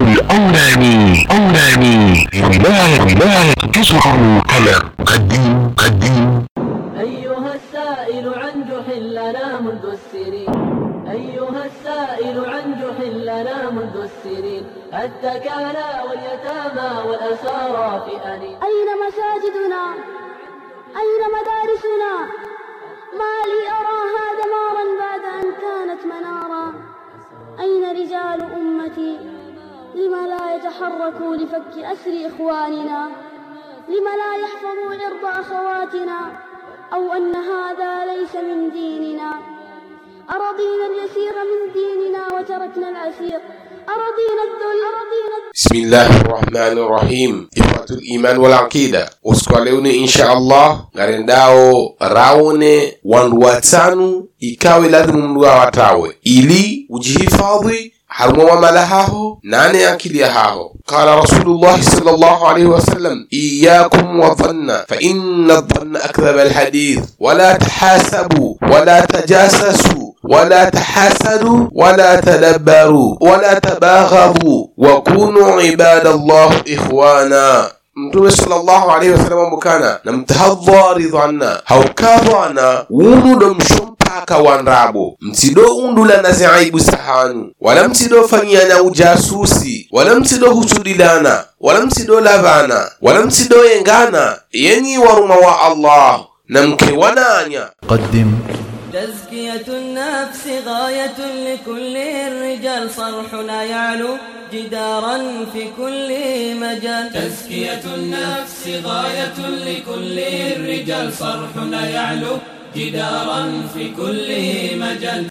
الأولاني أولاني ولاية ولاية تصغر القمر قديم قديم أيها السائل عن جحلنا منذ السنين. أيها السائل عن جحلنا منذ السنين. التكالى واليتامى والأسارى في أنين. أين مساجدنا؟ أين مدارسنا؟ ما لي أراها دمارا بعد أن كانت منارا. أين رجال أمتي؟ لما لا يتحركوا لفك أسر إخواننا؟ لما لا يحفظوا عرض أخواتنا؟ أو أن هذا ليس من ديننا؟ أرضينا اليسير من ديننا وتركنا العسير؟ أرضينا الذل أرضينا بسم الله الرحمن الرحيم. إخوة الإيمان والعقيدة. أسكوا إن شاء الله. غارين داو راوني وان إيكاوي إكاوي لازم إلي وجهي فاضي harumwa wamala haho nane akilia haho qala rasulullahi sallallahu alaihi wasallam iyakum wadhanna fa inna dhanna akdhaba alhadith wala tahasabu wala tajassasu ولا تحاسدوا ولا تدبروا ولا تباغضوا وكونوا عباد الله إخوانا mtume sallallahu alaihi wasallam ambukana na mtahadharidu anna. Haukavana wunu domsho mpaka wa ndabo msido undula na ziaibu sahanu wala mtido fanyana ujasusi. Wala msido husudilana. Wala msido lavana. Wala msido yengana. Yenyi waruma wa allah. Na mke wananya. تزكية النفس غاية لكل الرجال صرحنا يعلو جدارا في كل مجال. تزكية النفس غاية لكل الرجال صرحنا يعلو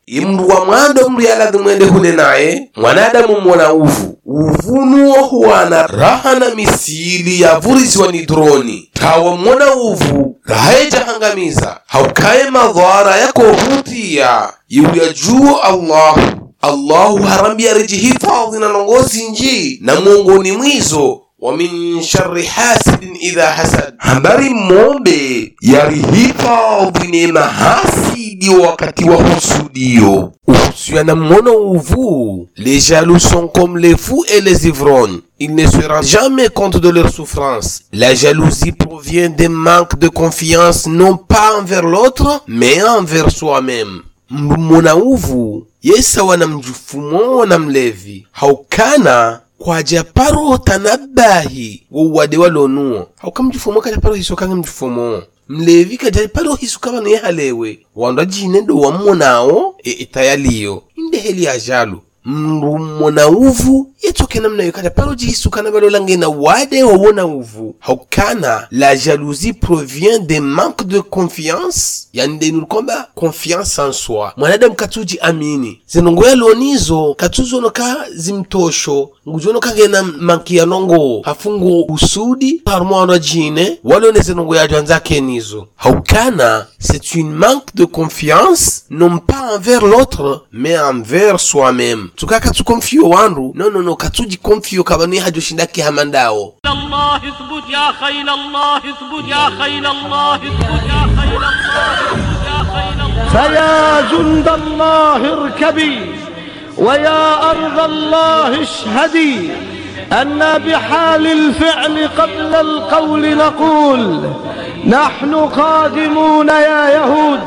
imbuwa mwando mliyalazi mwende hule naye mwanadamu mmola uvu. Uvunuwo huwana raha na misili yavuriziwa ni droni. Tawa mmona uvu raha ejahangamiza haukaye madhara yakohutiya iwuya juwo allahu. Allahu harambiyarejihifadhi na longozi nji. Na mwongoni mwizo. Wa min sharri hasidin idha hasad. Habari mombe yarihifadhi ne mahasidi wakati wa husudio. Uhusiana mmono uvu les jaloux sont comme les fous et les ivrognes. Ils ne se rendent jamais compte de leur souffrance. La jalousie provient d'un manque de confiance non pas envers l'autre mais envers soi-même. Mmona uvu yesawa na mjufumo na mlevi. Haukana kwaja paro tanabahi wowade walonuo haukamjufumo kaja paro hiso kange mjufumo mlevi kaja paro hiso yehalewe ne halewe. Wanda jine do wamonao e itayaliyo inde heli ajalu mndu mmona uvu yetoke namna yo kaja paro jihisukana balolange na wade wowona uvu. Haukana la jalousie provient de manque de confiance. Yani denul kwamba confiance en soi. Mwanadamu katuji amini. Zinongoya lonizo katuzonoka zimtosho ngujono kagena mankiyanongo hafungu usudi harumwanwa jine walone zinongo yajo anzake nizo haukana c'est une manque de confiance non pas envers l'autre mais envers soi-même tukaka tukonfio wandu no no no katuji konfio kabani hajo shindaki hamandao الله اثبت يا خيل الله اثبت يا خيل الله اثبت يا خيل الله اثبت يا خيل الله فيا جند الله اركبي ويا أرض الله اشهدي أن بحال الفعل قبل القول نقول نحن قادمون يا يهود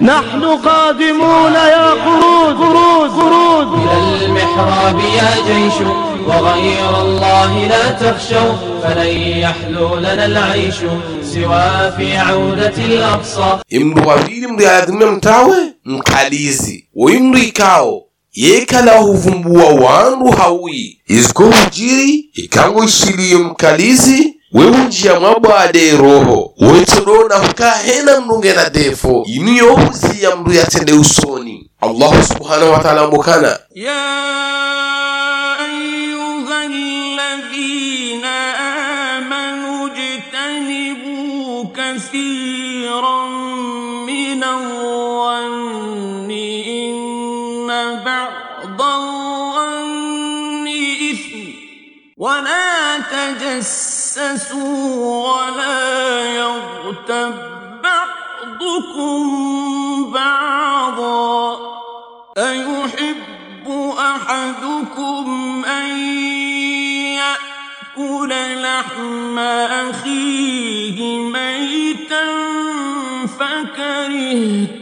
نحن قادمون يا قرود قرود قرود. إلى المحراب يا جيش وغير الله لا تخشوا فلن يحلو لنا العيش سوى في عودة الأقصى. imndu wavili mndu yaladhimia mtawe mkalizi woimndu ikao yekala huvumbua wandu hawi iziko hujiri ikango ishiliyo mkalizi wewunjia mwabwade roho. Wetodona hukahena mnunge na defo. Inu yohuziya mndu yatende usoni. Allahu subhanahu wataala mbukana. يا ولا تجسسوا ولا يغتب بعضكم بعضا أيحب أحدكم أن يأكل لحم أخيه ميتا فكرهت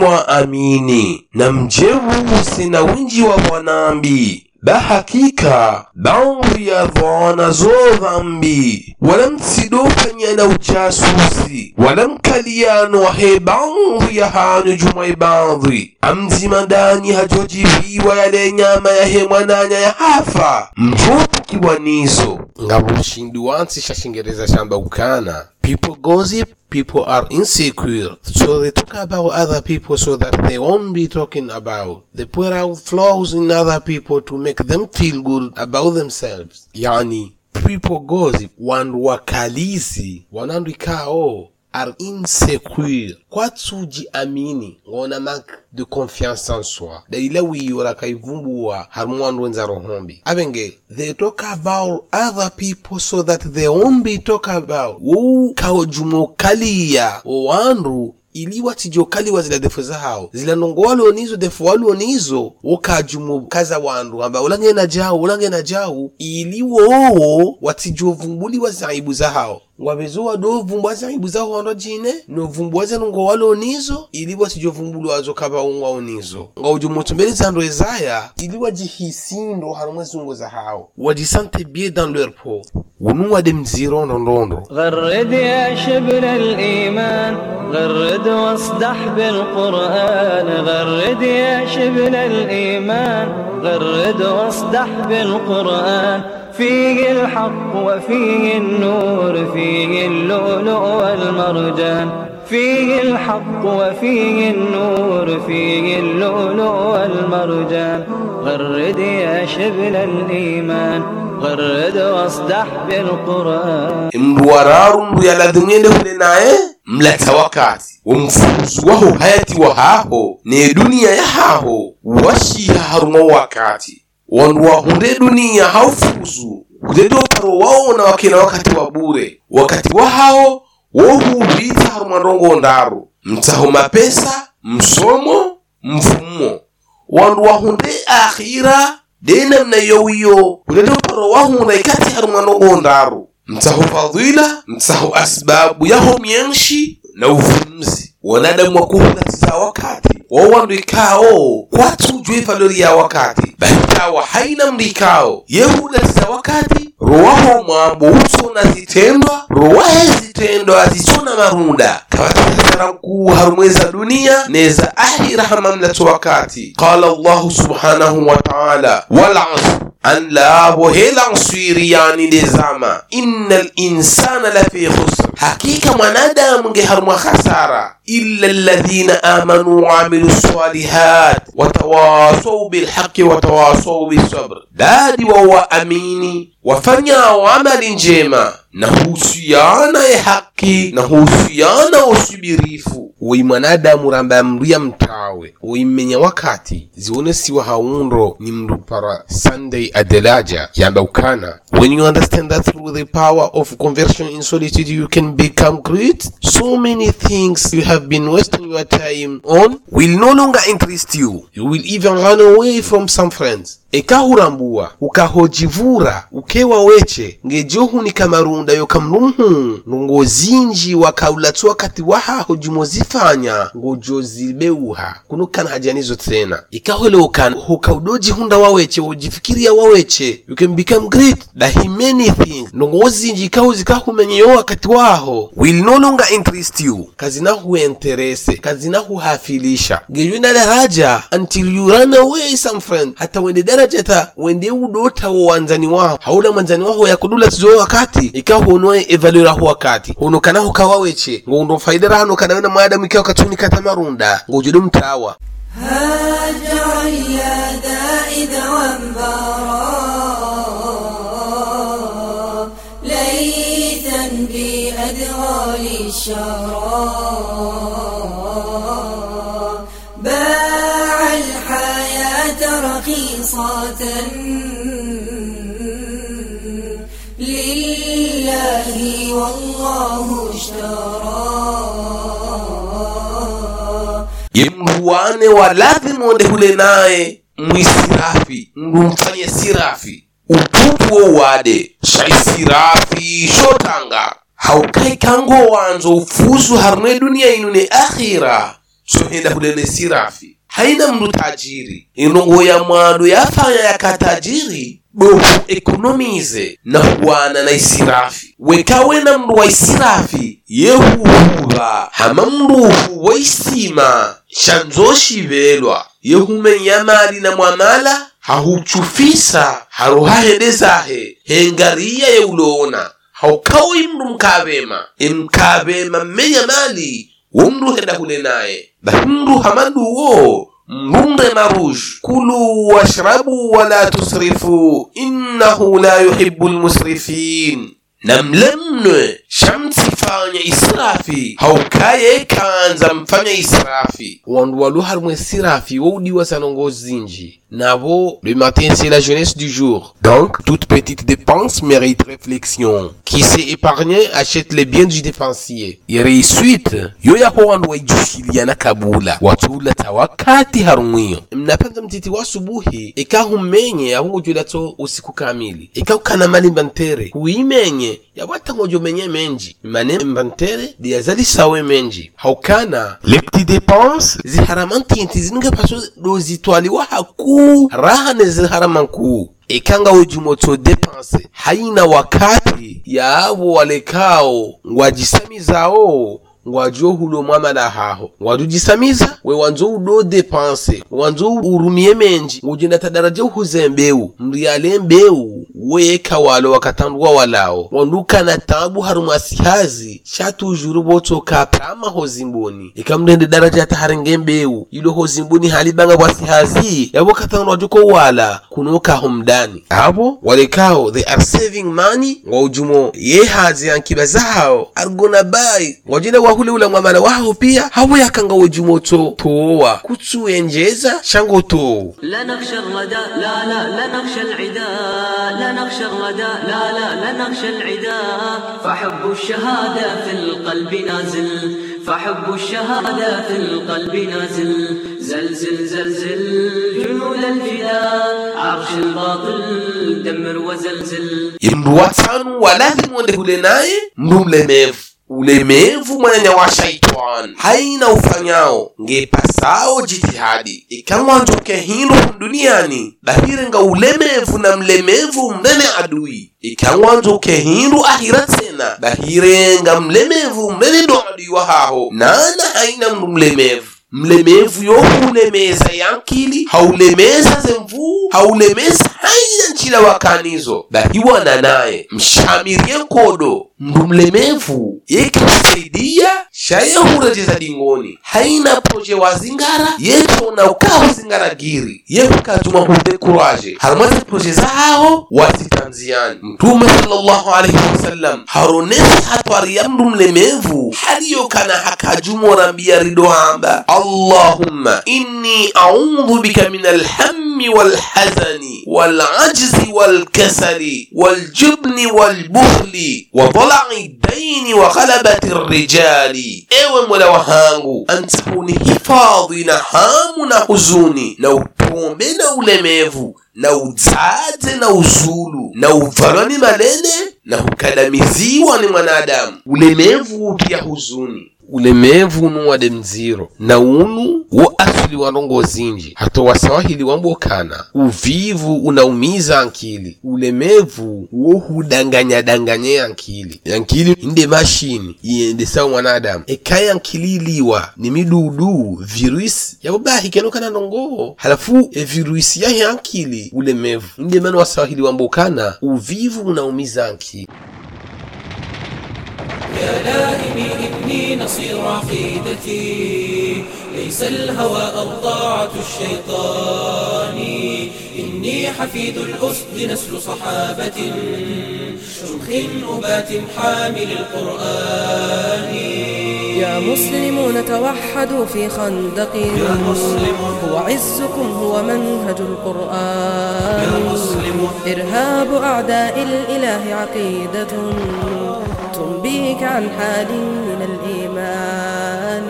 yenyi mwaamini na mjeusi na winji wa bwanambi bahakika baadhi ya dhana zo dhambi wala msidofanya na ujasusi. Wala mkaliano he baadhi ya hanu jumai baadhi amzima ndani hajojiviwa yale nyama ya he mwananya ya hafa. Mjotukibwaniso kiwanizo ngabo ushindi wansi shashingereza shamba ukana people gossip people are insecure. So they talk about other people so that they won't be talking about. They put out flaws in other people to make them feel good about themselves. Yani people gossip. Wandu wakalizi wanandikao are insecure. Kwatsujiamini ngona mak de confiance en soi. Daila wiyora kaivumbua harimo wandu wenza rohombi. Abenge they talk about other people so that they won't be talk about. Wo kaojumokaliya wo wandu ili watijokaliwa zila defu zahawo zila nongo walionizo defu walionizo wokajumu kaza wandu amba ulange na jawu ulangena jawu ili wowo watijovumbuliwa zaibu zahawo ngwa bizuwa ndovumbuwaza ibu zawo wano jine novumbuwaza nungo wali unizo iliwa sijovumbulwa zokhapa ungwa unizo nga uji mutsombeleza ndo ezaya iliwa jihisindo halomwe zungu za hawo wajisante bien dans leur peau ونواد مزيرون روندو غرد يا شبل الإيمان غرد واصدح بالقرآن غرد يا شبل الإيمان غرد واصدح بالقرآن فيه الحق وفيه النور فيه اللؤلؤ والمرجان. فيه الحق وفيه النور فيه اللؤلؤ والمرجان. غرد يا شبل الإيمان غرد واصدح بالقرآن امبوارار امبو يلدنين لنائه ملت وقات ومفوز وهو حياتي وهاهو ني دنيا يهاهو وشي هرمو وقاتي wandu wahunde duniya haufuzu kudedoparo wawona wakena wakati wa bure. Wakati wa hao wohubita haruma ondaru ndaru. Mtaho mapesa msomo mfumo. Wandu wahunde akhira dena mna yowiyo. Kudedoparo wahunda ikati haruma ndongo ndaru. Mtaho fadhila mtaho asbabu yaho myenshi na uvumzi wanadamu wakuhulatiza wakati. Wawandu kwatu falori ya wakati. Bahikawa haina mrikao. Yehulatiza wakati. Rowaho mwambo uso na zitendwa. Rowahe zitendwa zisona marunda. Kawatatara mkuu harumweza dunia neza ahira hamamlato wakati. Qala allahu subhanahu wa taala walasr an hela nswiri yani ndezama inna linsana lafi khusr. Hakika mwanadamu nge harumwa إلا الذين آمنوا وعملوا الصالحات وتواصوا بالحق وتواصوا بالصبر. دادي وهو أميني. Wafanyao amali njema na husiana ya haki na husiana usubirifu. Woi mwanadamu ramba mruya mtawe woimenya wakati zionesiwa haundo ni mndu para sunday adelaja yamba ukana when you understand that through the power of conversion in solitude you can become great. So many things you have been wasting your time on will no longer interest you. You will even run away from some friends ekahurambua ukahojivura ukewa weche ngejohu ni kamarunda yokamruhu nungozinji wakaulatsu wakati wahaho jumozifanya ngojozibeuha kunukana hajanizo tena. Ikahweleukan hukaudoji hunda waweche wojifikiria waweche you can become great dahi many things nungozinji ikaho zikahumenyeyo wakati waho. Will no longer interest you. Kazinahuenterese kazinahuhafilisha ngejwe na daraja until you run away some friend. Hata wende darajata wende udota wo wanzani waho haula mwanzani waho yakudula tizoyo wakati ikahonoe evaluera ho wakati hono kana hukawaweche ngoundo faidara hano kana wena maadamu ikawa katuni kata marunda ngojode mtawa هاجر الحياة رخيصة لله والله اشترى yemruwane wa lazima onde hule naye mwisirafi mndu mfanye sirafi upupu wo wade shaisirafi shotanga haukai kango wanzo ufuzu harune dunia inu ne akhira sohenda hulene sirafi haina mndu tajiri. Inongo ya mwandu yafanya yakatajiri buhu ekonomize na huwana na isirafi. Wekawe na mndu wa isirafi yehuhuha hama mnduhu wa isima shanzoshivelwa yehumenya mali na mwamala hahuchufisa haruhahedezahe. Hengariya yeulona haukawo mndu mkavema emkavema mmenya mali womndu henda hule naye دهندو همدو وو مرند ناروج كلوا واشربوا ولا تسرفوا. إنه لا يحب المسرفين. Na mlemnwe shamsifanya israfi. Haukaye kanza mfanya israfi. Wandu walu harumwe sirafi woudiwa sanongo zinji. Navo le matin c'est la jeunesse du jour. Donc toute petite dépense mérite réflexion. Qui s'est épargné achète les biens du dépensier. Yereisuite yo yaho wandu waijushiliana kabula. Watula tawakati harumwiyo. Mnapenza mtiti wa subuhi ikahumenye ahungujulato usiku kamili. Ikakukana mali mbantere huimenye yawatangojo menye menji. Mane mbantere diyazalisawe menji. Haukana les petites dépense ziharamantinti zininga paso dozitwaliwa haku. Raha neziharamanku ikanga ujumoto depense haina wakati yaabo walekao ngwajisamizao ngwajo hulo mwamala haho. Ngwadujisamiza we wanzo udo depanse. Wanzo urumie menji. Ngujenda tadaraja uhuzembeu mriale mbeu. Weka walo wakatandua walao. Wanduka na tabu harumasihazi. Shatujuru boto prama hozimboni. Ikamrende daraja taharenge mbeu. Ilo hozimboni halibanga bwasihazi yabo katandwa juko wala. Kunoka humdani. Abo walekao they are saving money. Ngaujumo yehazi ankiba zao. Argona bai. Ngwajenda wahule ule mwamana wawo pia hawo yakanga wojumoto towa kutsuyenjeza shango towu فحب الشهادة في القلب نازل فحب الشهادة في القلب نازل زلزل زلزل جنود الفداء عرش الباطل دمر وزلزل يمرو ولا لازم ونقول ناي نوم لميف ulemevu mwananya wa shaitani. Haina ufanyao. Ngepasao jitihadi. Ikamwantoke hindu duniani. Dahirenga ulemevu na mlemevu mnene adui. Ikamwantoke hindu ahira tena. Dahirenga mlemevu mnene ndo adui wa haho. Nana haina mndu mlemevu. Mlemevu yohulemeza yankili haulemeza zemvu haulemeza haina nchila wakanizo. Dahiwana naye mshamirie nkodo mndu mlemevu yekikusaidia shayehurejeza dingoni. Haina proje wazingara yetona ukaho zingara giri. Yekukatuma hude kuraje. Harumwaze proje zaho wasitanziani mtume sallallahu alaihi wasallam haronesi hatwariya mndu mlemevu haliyokana hakajumorambia ridohamba allahumma inni audhu bika min walhazani walajzi walkasali waljubni walbukhli wadhalai daini wa ghalabati rijali ewe mola wahangu antahuni hifadhi na hamu na huzuni na upombe na ulemevu na udzaze na uzulu na uvalwani malene na hukadamiziwa ni mwanadamu ulemevu pia huzuni ulemevu unu wa demziro na unu wo asili warongo zinji. Hato wasawahili wambokana uvivu unaumiza ankili. Ulemevu wo hudanganya-danganya yankili yankili inde mashini iyendesawo mwanadamu. Ekaya ankililiwa ni midudu virusi yabobahikenokana nongo. Halafu evirusi yahe ankili ulemevu. Inde mano wasawahili wambokana uvivu unaumiza ankili يا لائمي إني نصير عقيدتي. ليس الهوى أو طاعة الشيطان. إني حفيد الأسد نسل صحابة. شمخ أبات حامل القرآن. يا مسلمون توحدوا في خندق. يا مسلمون هو عزكم هو منهج القرآن. يا مسلمون إرهاب أعداء الإله عقيدة. تنبيك عن حال من الإيمان.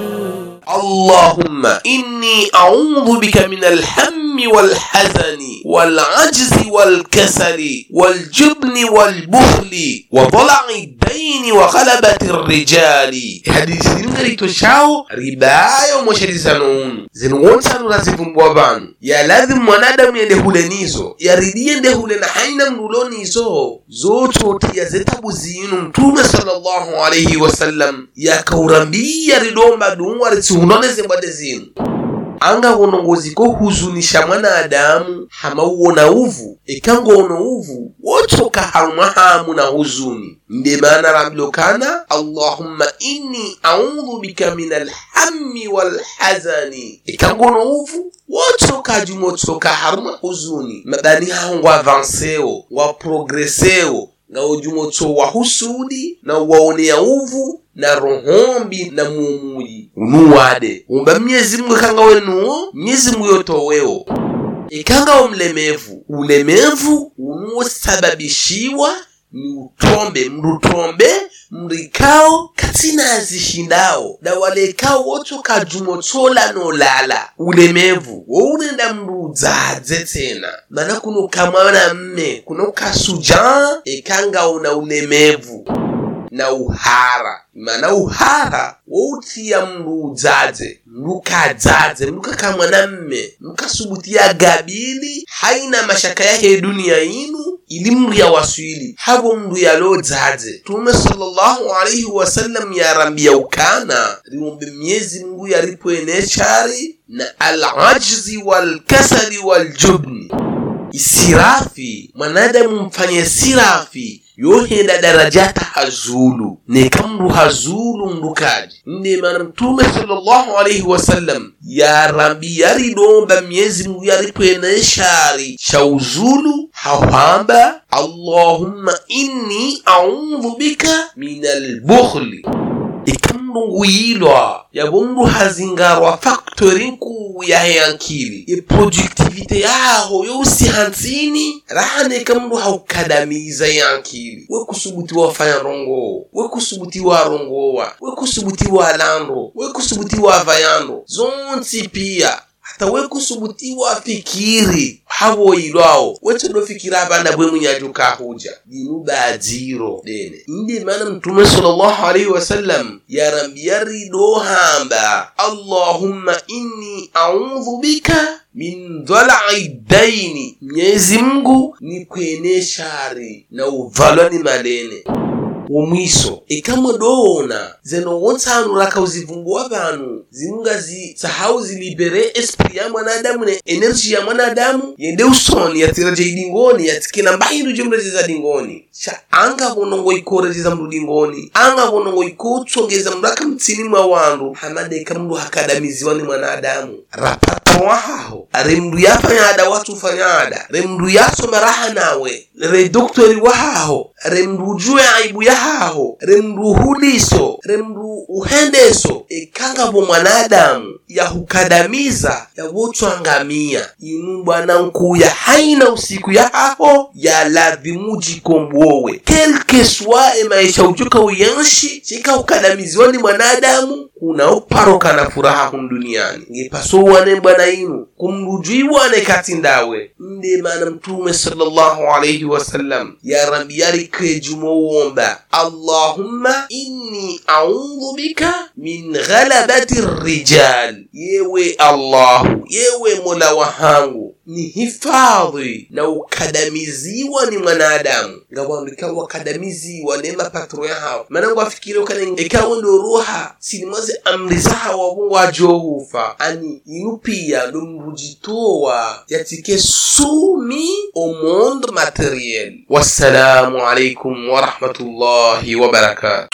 اللهم إني أعوذ بك من الهم والحزن والعجز والكسل والجبن والبخل وضلع lghaini wa ghalabati rijali. Ehadisinu ngaritoxawo ribayo moxerizano unu zinuwontsanu razivumbwa vanu ya lazimu mwanadamu yende hulenizo yaridiyende hulena haina mrulonizo zotsotiya zetabu zinu mtume sallallahu alaihi wasallam yakaurambiya ridomba duwa ritsiunoneze bwade zinu anga wonongoziko huzunisha mwanadamu hamauwona uvu. Ikangoona uvu wotsoka hamwa hamu na huzuni. Nde maana rambilokana allahumma inni audhu bika min alhammi walhazani. Ikangoona uvu wotsoka jumotsoka harumwa huzuni. Mabani haho nga ujumotso wa husudi na waonea uvu na rohombi na muumuyi unuwade umba mnyezi mwe kanga wenuwo mnyezi mwe yotowewo ikanga mlemevu ulemevu unuwosababishiwa ni utombe mrutombe mrikao katina azishindao na walekao wotoka jumotsola nolala ulemevu wounenda mrudzadze tena mana kuno kamwana mme kuno kasuja ikanga una ulemevu. Na uhara mana uhara woutsiya mndu udzadze mndu ukadzadze mndu kakamwana mme mkasubutia gabili haina mashaka yahe dunia inu ili mndu yawaswili havo mndu yalodzadze tume sallallahu alaihi wasallam yarambia ukana riumbe myezi mngu yaripoenechari na alajzi walkasali waljubni. Isirafi mwanadamu mfanye sirafi yohenda darajata hazulu. Ha hazulu ndukaji nde mana mtume sallallahu alaihi wasallam yarambi yaridomba myezi mngu yaripwene shari uzulu hahwamba allahumma inni audhu bika min albukhli ikamndu nguyilwa yabo mndu hazingarwa faktori nkuu yahe yankili iproductivite yaho yousi hansini rahane kamndu haukadamiza yankili wekusubutiwa fanya rongowo wekusubutiwa rongowa wekusubutiwa lando. Wekusubutiwa vayando. Zonsi pia hata wekusubutiwa fikiri. Havoyilwawo wetsodofikira abana bwe munyajuka huja. Dinu badziro dene. Ndi mana mtume sallallahu alaihi wasallam yarambiya rido hamba. Allahumma inni audhu bika min dhalai daini. Mnyezi mngu nikwene shari na uvalwa ni malene womwiso ikamwe doona zeno wotsanulaka uzivumbuwa vanu zimunga zisahau zilibere esprit ya mwanadamu ne enerji ya mwanadamu yende usoni yatiraje idingoni yatikina mbahindu jemrejeza dingoni. Cha anga vonongo ikorejeza mndu dingoni anga vonongo ikotsongeza mndu akamtsini mwa wandu hamadeka mndu hakadamiziwa ni mwanadamu. Rapata wahaho re mndu yafanyada watu fanyada re mndu yasomaraha nawe re doktori wahaho re mndu ujue aibu yahaho re remruhuliso uhuliso re uhendeso ekanga ikangavo mwanadamu yahukadamiza yavotswangamia inu bwana nkuya haina usiku yahaho yaladhimujikombowe kelke swa emaisha ujuka uyanshi chikahukadamiziwa ni mwanadamu kunaoparoka na furaha hun duniani. Ngipasowane bwana inu kumrujuiwane kati ndawe. Nde mana mtume sallallahu alaihi wasallam yarambi yarikejumowomba allahumma inni audhu bika min ghalabati rijal. Yewe allahu yewe mola wahangu ni hifadhi na ukadamiziwa ni mwanadamu. Ngawandu ikawa wakadamiziwa nema patro yahawo manangu afikire ukanenge ndo ruha. Sinimwaze amri zahawo wungu ajohufa ani inu pia ndo mbujitowa yatike sumi omondo materiel. Wassalamu alaikum warahmatullahi wabarakatu